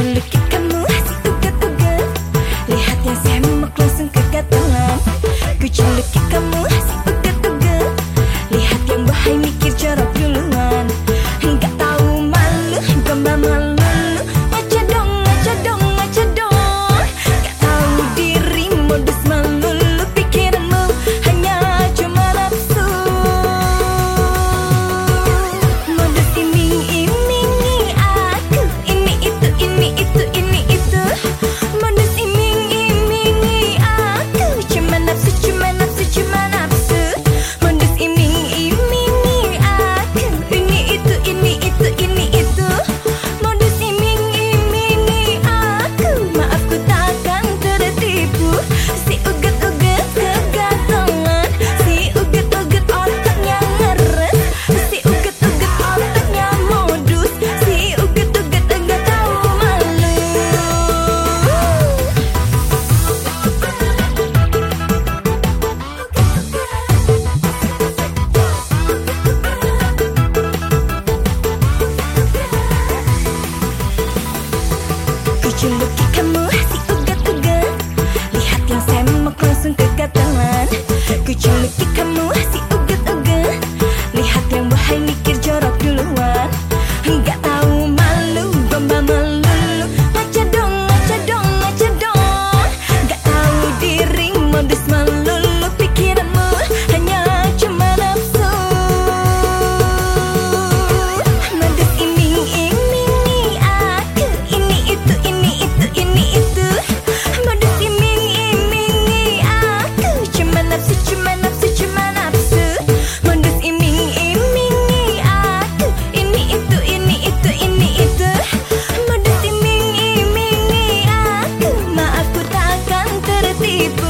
you look Juluki kamu si uga uga, Lihat yang semok langsung kegatelan Ku juluki kamu si uga uga, Lihat yang bahaya people